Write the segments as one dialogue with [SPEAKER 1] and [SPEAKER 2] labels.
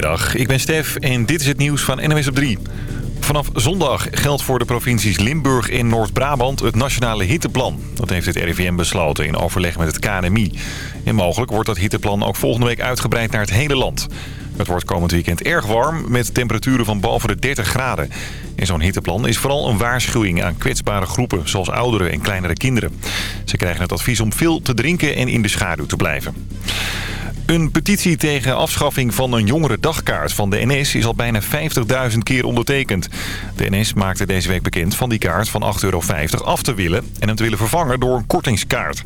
[SPEAKER 1] Goedemiddag, ik ben Stef en dit is het nieuws van NMS op 3. Vanaf zondag geldt voor de provincies Limburg en Noord-Brabant het nationale hitteplan. Dat heeft het RIVM besloten in overleg met het KNMI. En mogelijk wordt dat hitteplan ook volgende week uitgebreid naar het hele land. Het wordt komend weekend erg warm met temperaturen van boven de 30 graden. En zo'n hitteplan is vooral een waarschuwing aan kwetsbare groepen... zoals ouderen en kleinere kinderen. Ze krijgen het advies om veel te drinken en in de schaduw te blijven. Een petitie tegen afschaffing van een jongere dagkaart van de NS is al bijna 50.000 keer ondertekend. De NS maakte deze week bekend van die kaart van 8,50 euro af te willen en hem te willen vervangen door een kortingskaart.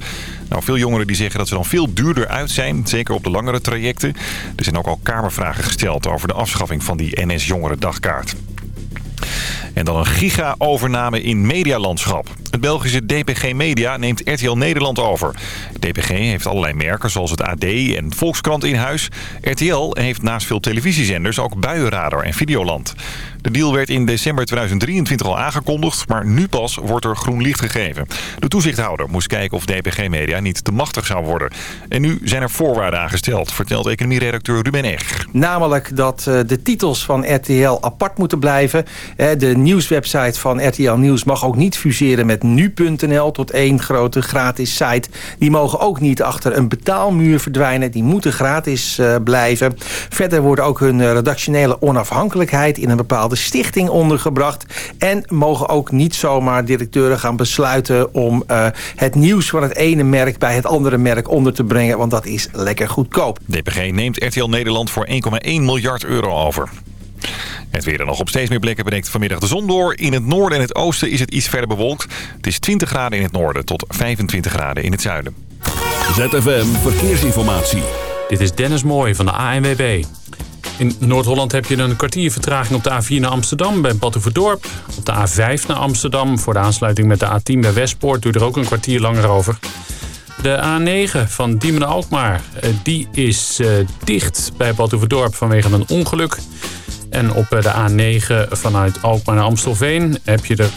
[SPEAKER 1] Nou, veel jongeren die zeggen dat ze dan veel duurder uit zijn, zeker op de langere trajecten. Er zijn ook al kamervragen gesteld over de afschaffing van die NS jongere dagkaart. En dan een giga-overname in medialandschap. Het Belgische DPG Media neemt RTL Nederland over. DPG heeft allerlei merken zoals het AD en Volkskrant in huis. RTL heeft naast veel televisiezenders ook Buienradar en Videoland. De deal werd in december 2023 al aangekondigd, maar nu pas wordt er groen licht gegeven. De toezichthouder moest kijken of DPG Media niet te machtig zou worden. En nu zijn er voorwaarden aangesteld, vertelt economieredacteur Ruben Eg.
[SPEAKER 2] Namelijk dat eh, de titels van RTL apart moeten blijven. De nieuwswebsite van RTL Nieuws mag ook niet fuseren met nu.nl tot één grote gratis site. Die mogen ook niet achter een betaalmuur verdwijnen. Die moeten gratis uh, blijven. Verder wordt ook hun eh, redactionele onafhankelijkheid in een bepaalde stichting ondergebracht. En mogen ook niet zomaar directeuren gaan besluiten om uh, het nieuws van het ene merk bij het andere merk onder te brengen. Want dat is lekker goedkoop.
[SPEAKER 1] DPG neemt RTL Nederland voor 1,1 miljard euro over. Het weer dan nog op steeds meer plekken breekt vanmiddag de zon door. In het noorden en het oosten is het iets verder bewolkt. Het is 20 graden in het noorden tot 25 graden in het zuiden.
[SPEAKER 3] ZFM Verkeersinformatie.
[SPEAKER 4] Dit is Dennis Mooij van de ANWB. In Noord-Holland heb je een kwartier vertraging op de A4 naar Amsterdam bij Batuverdorp. Op de A5 naar Amsterdam voor de aansluiting met de A10 bij Westpoort je er ook een kwartier langer over. De A9 van Diemen naar Alkmaar eh, die is uh, dicht bij Batuverdorp vanwege een ongeluk. En op de A9 vanuit Alkmaar naar Amstelveen heb je er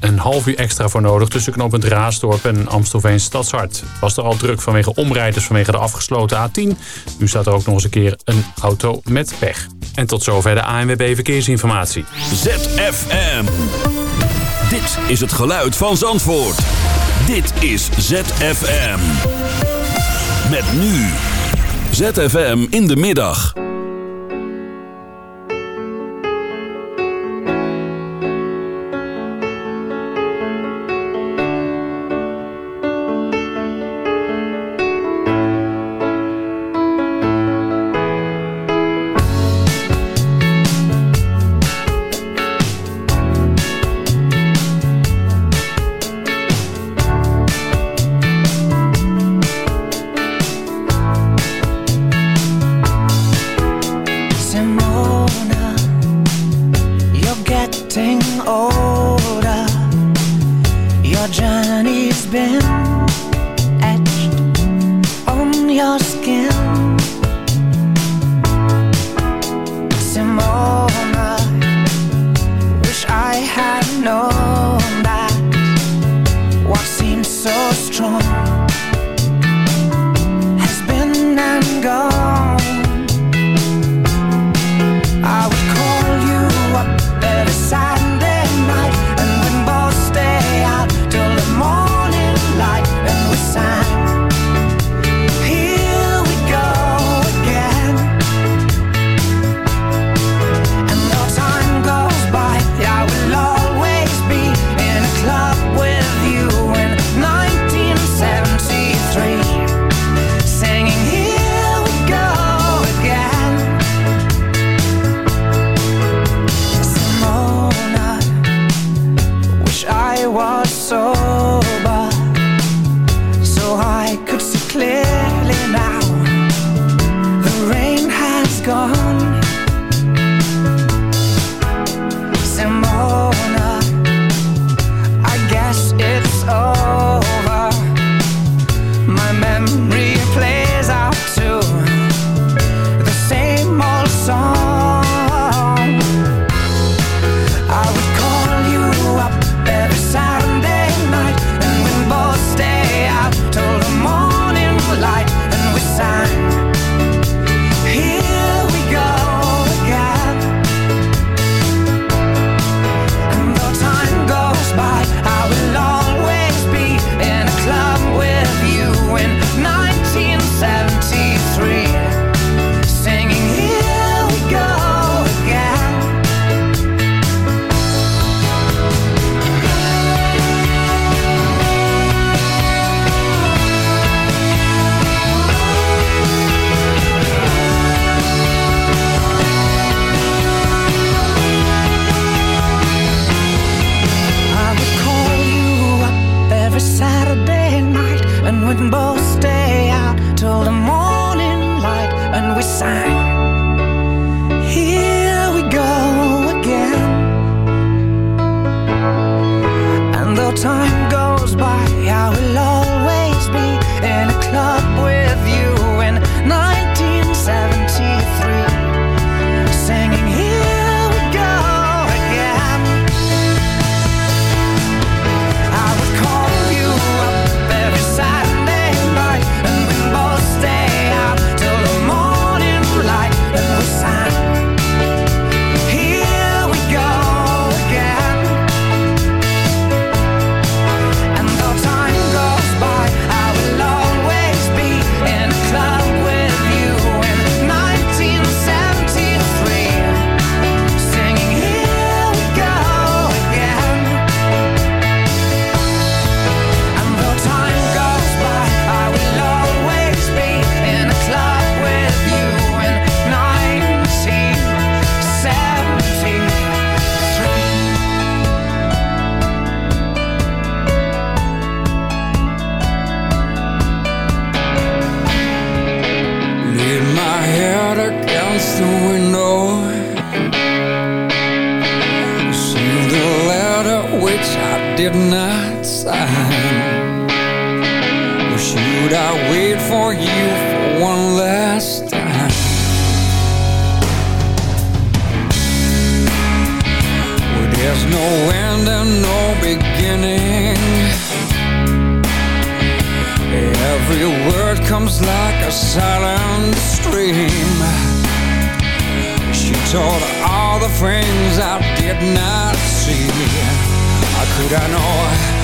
[SPEAKER 4] een half uur extra voor nodig tussen knooppunt Raasdorp en Amstelveen Stadshart. Was er al druk vanwege omrijders vanwege de afgesloten A10. Nu staat er ook nog eens een keer een auto met pech. En tot zover de ANWB Verkeersinformatie.
[SPEAKER 3] ZFM. Dit is het geluid van Zandvoort. Dit is ZFM. Met nu. ZFM in de middag.
[SPEAKER 5] Saturday night and we'd both stay out till the morning light and we sang. For you for one last time. Where there's no end and no beginning. Every word comes like a silent stream. She told all the things I did not see. How could I know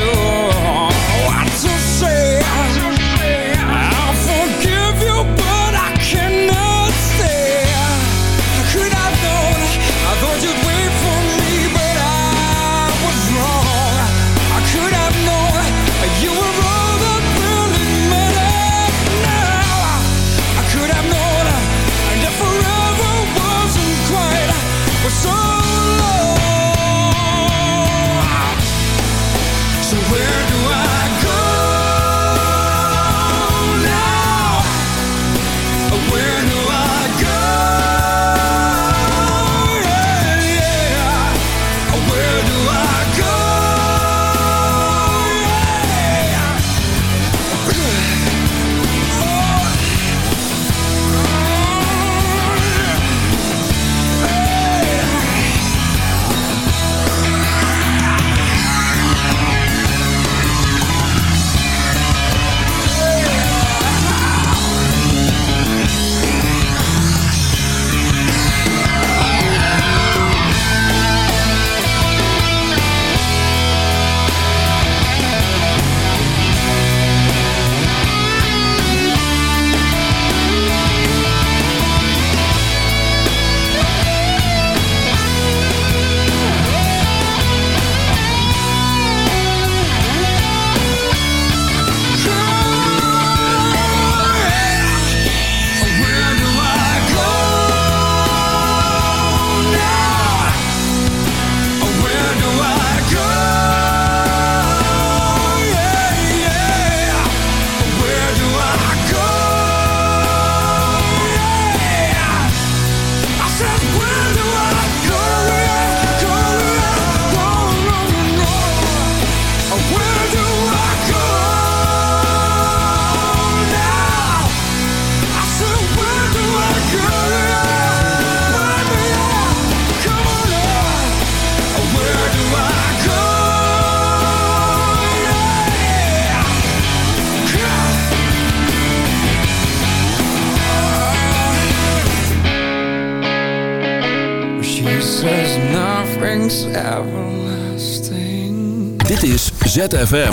[SPEAKER 3] ZFM.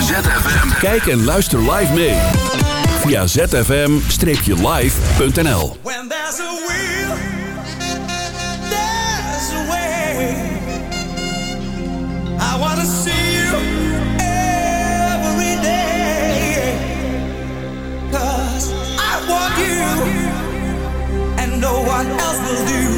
[SPEAKER 3] Kijk en luister live mee. Via zfm-live.nl
[SPEAKER 6] When there's a will, there's a way. I wanna see you every day. 'Cause I want you, and no one else will do.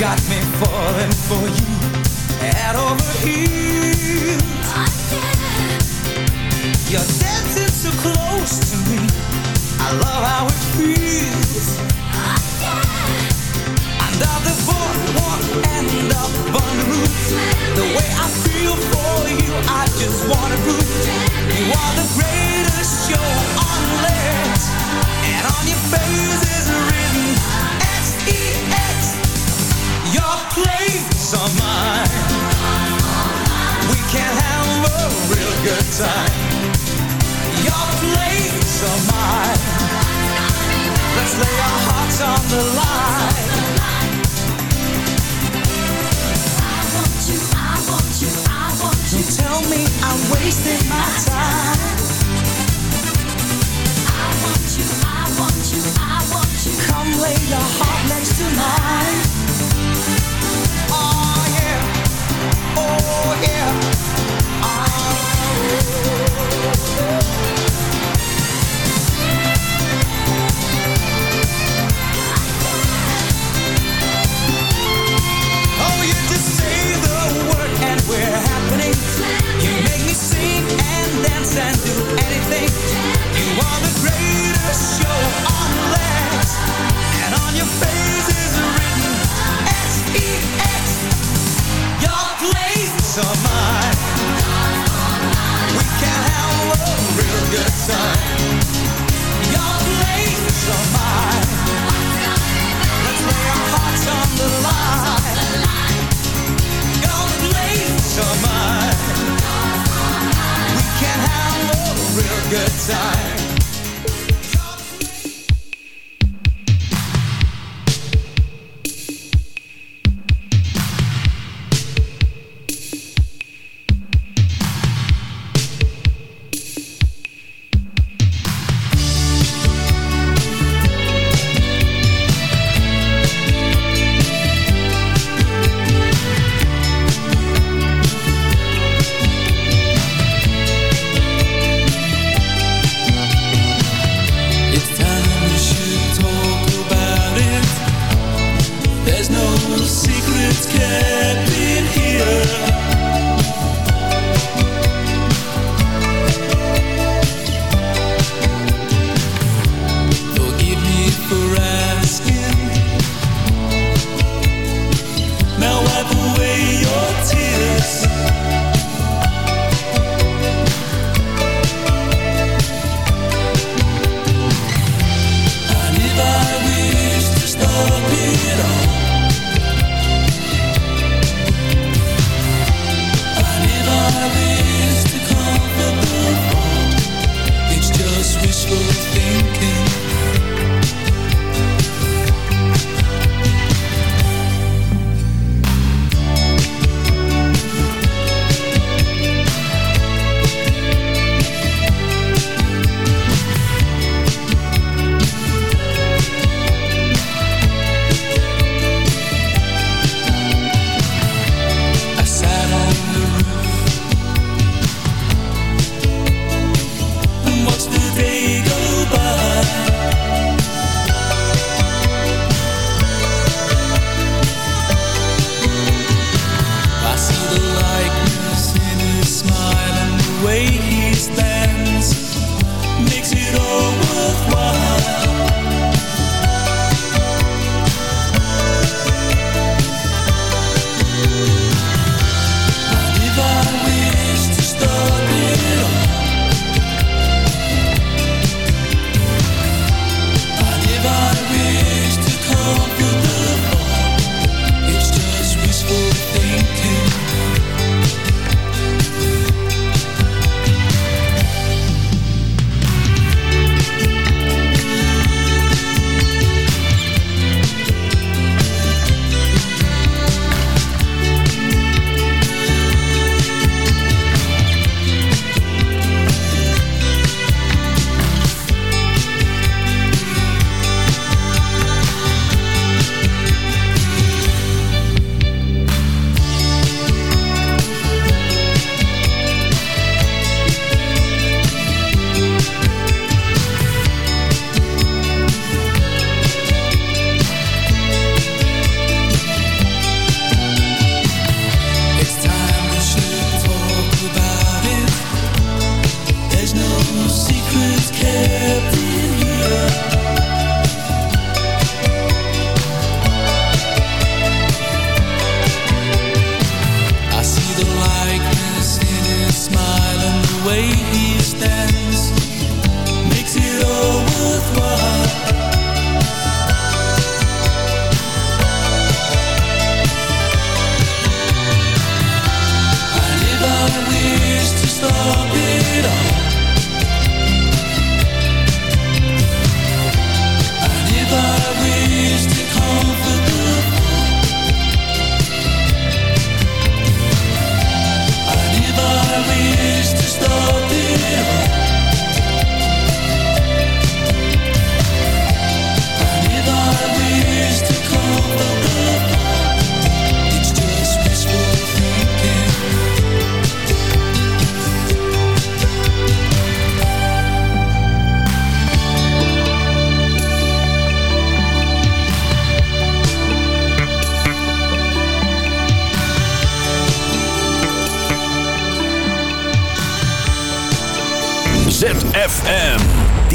[SPEAKER 6] got me falling for you head over heels. Your yeah. is so close to me. I love how it feels. Under the boardwalk and up on.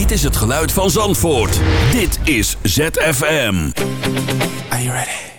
[SPEAKER 7] Dit is het geluid van Zandvoort. Dit is ZFM.
[SPEAKER 8] Are you ready?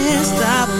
[SPEAKER 9] can't stop,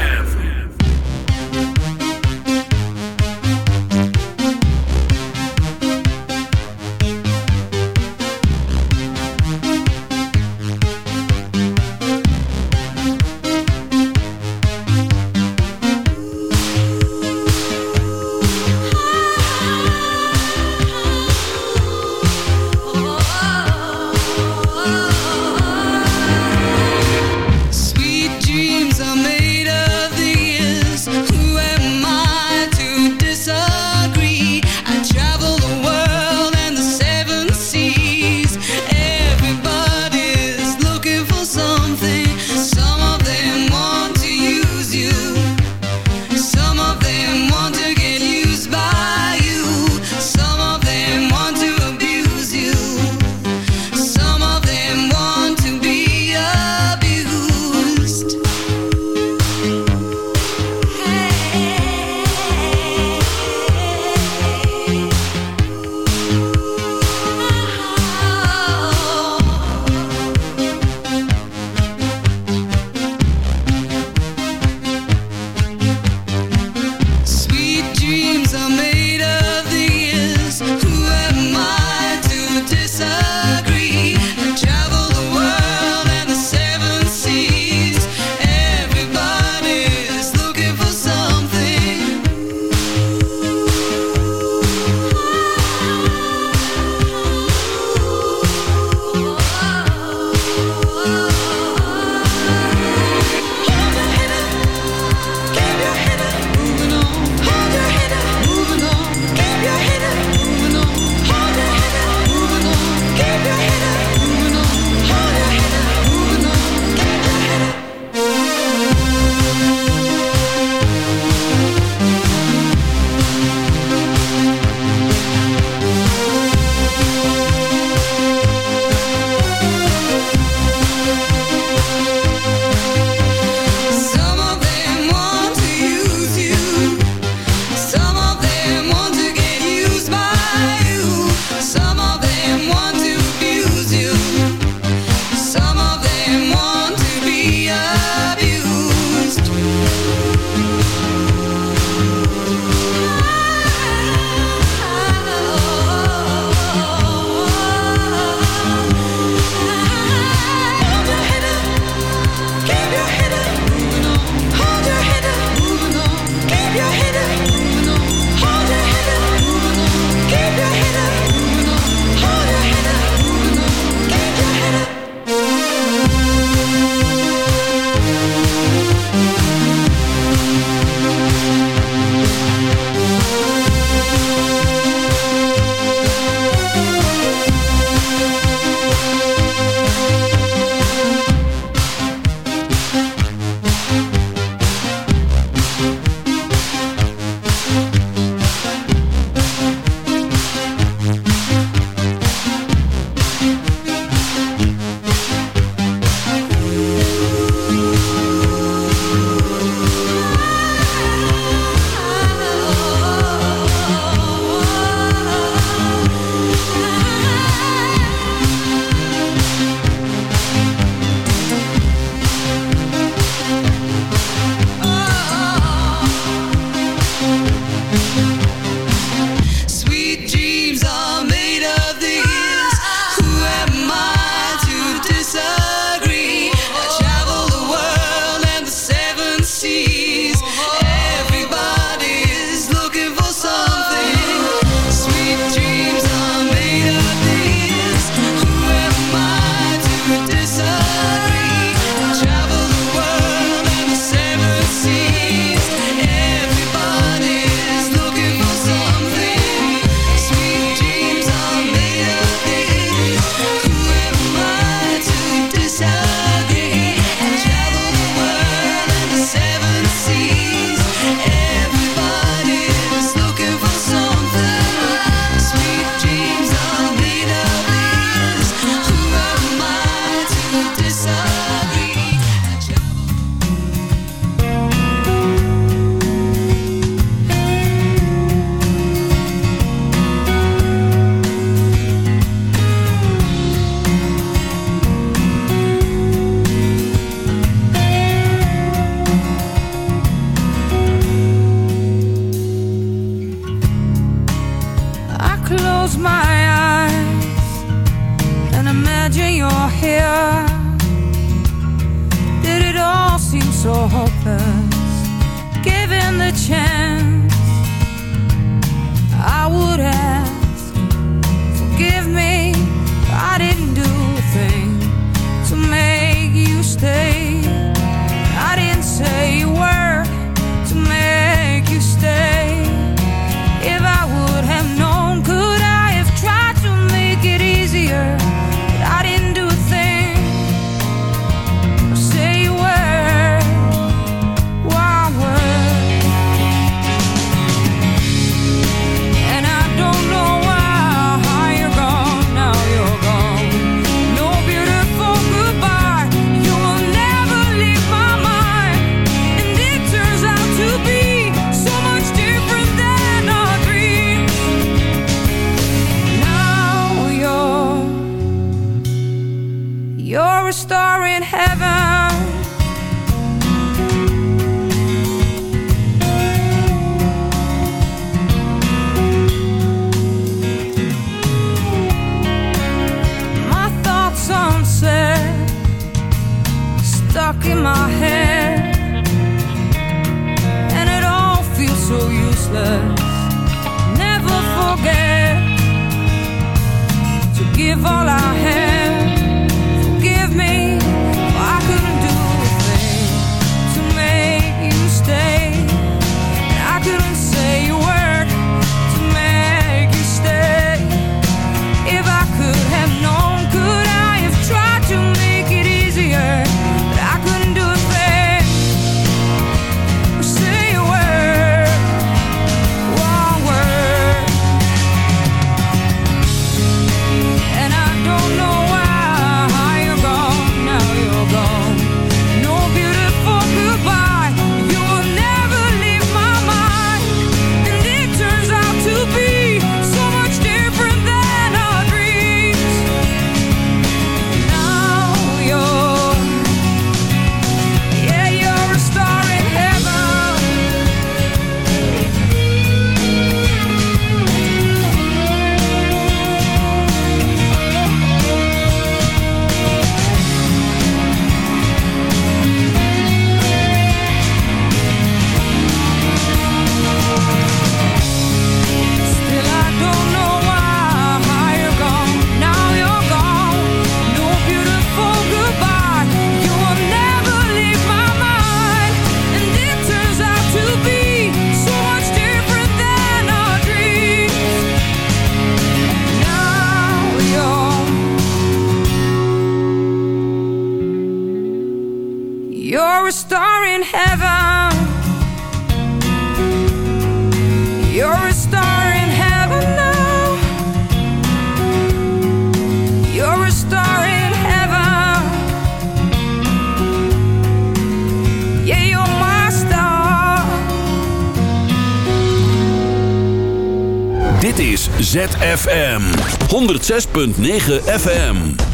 [SPEAKER 3] ZFM 106.9 FM.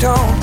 [SPEAKER 10] Don't.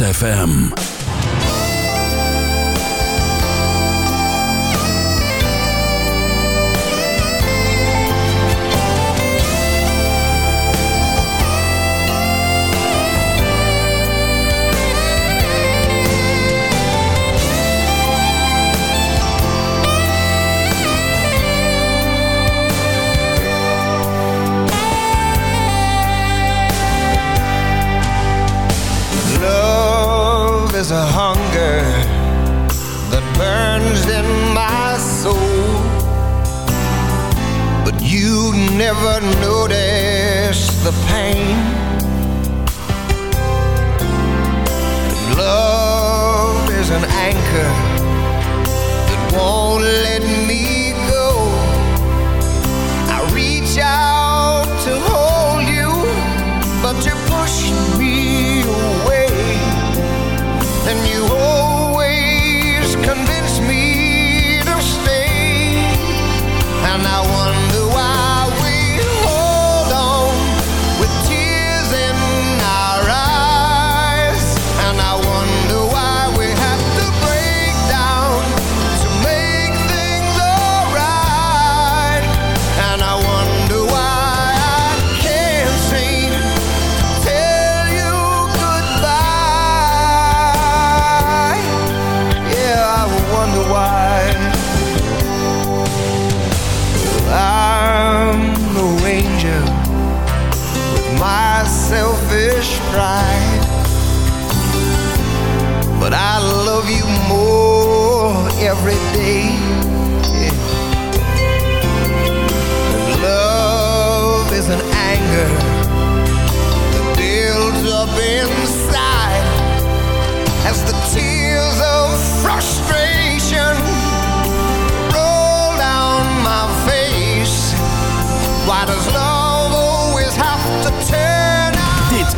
[SPEAKER 3] ZFM.
[SPEAKER 11] never notice the pain. Love is an anchor that won't let me go. I reach out to hold you, but you push me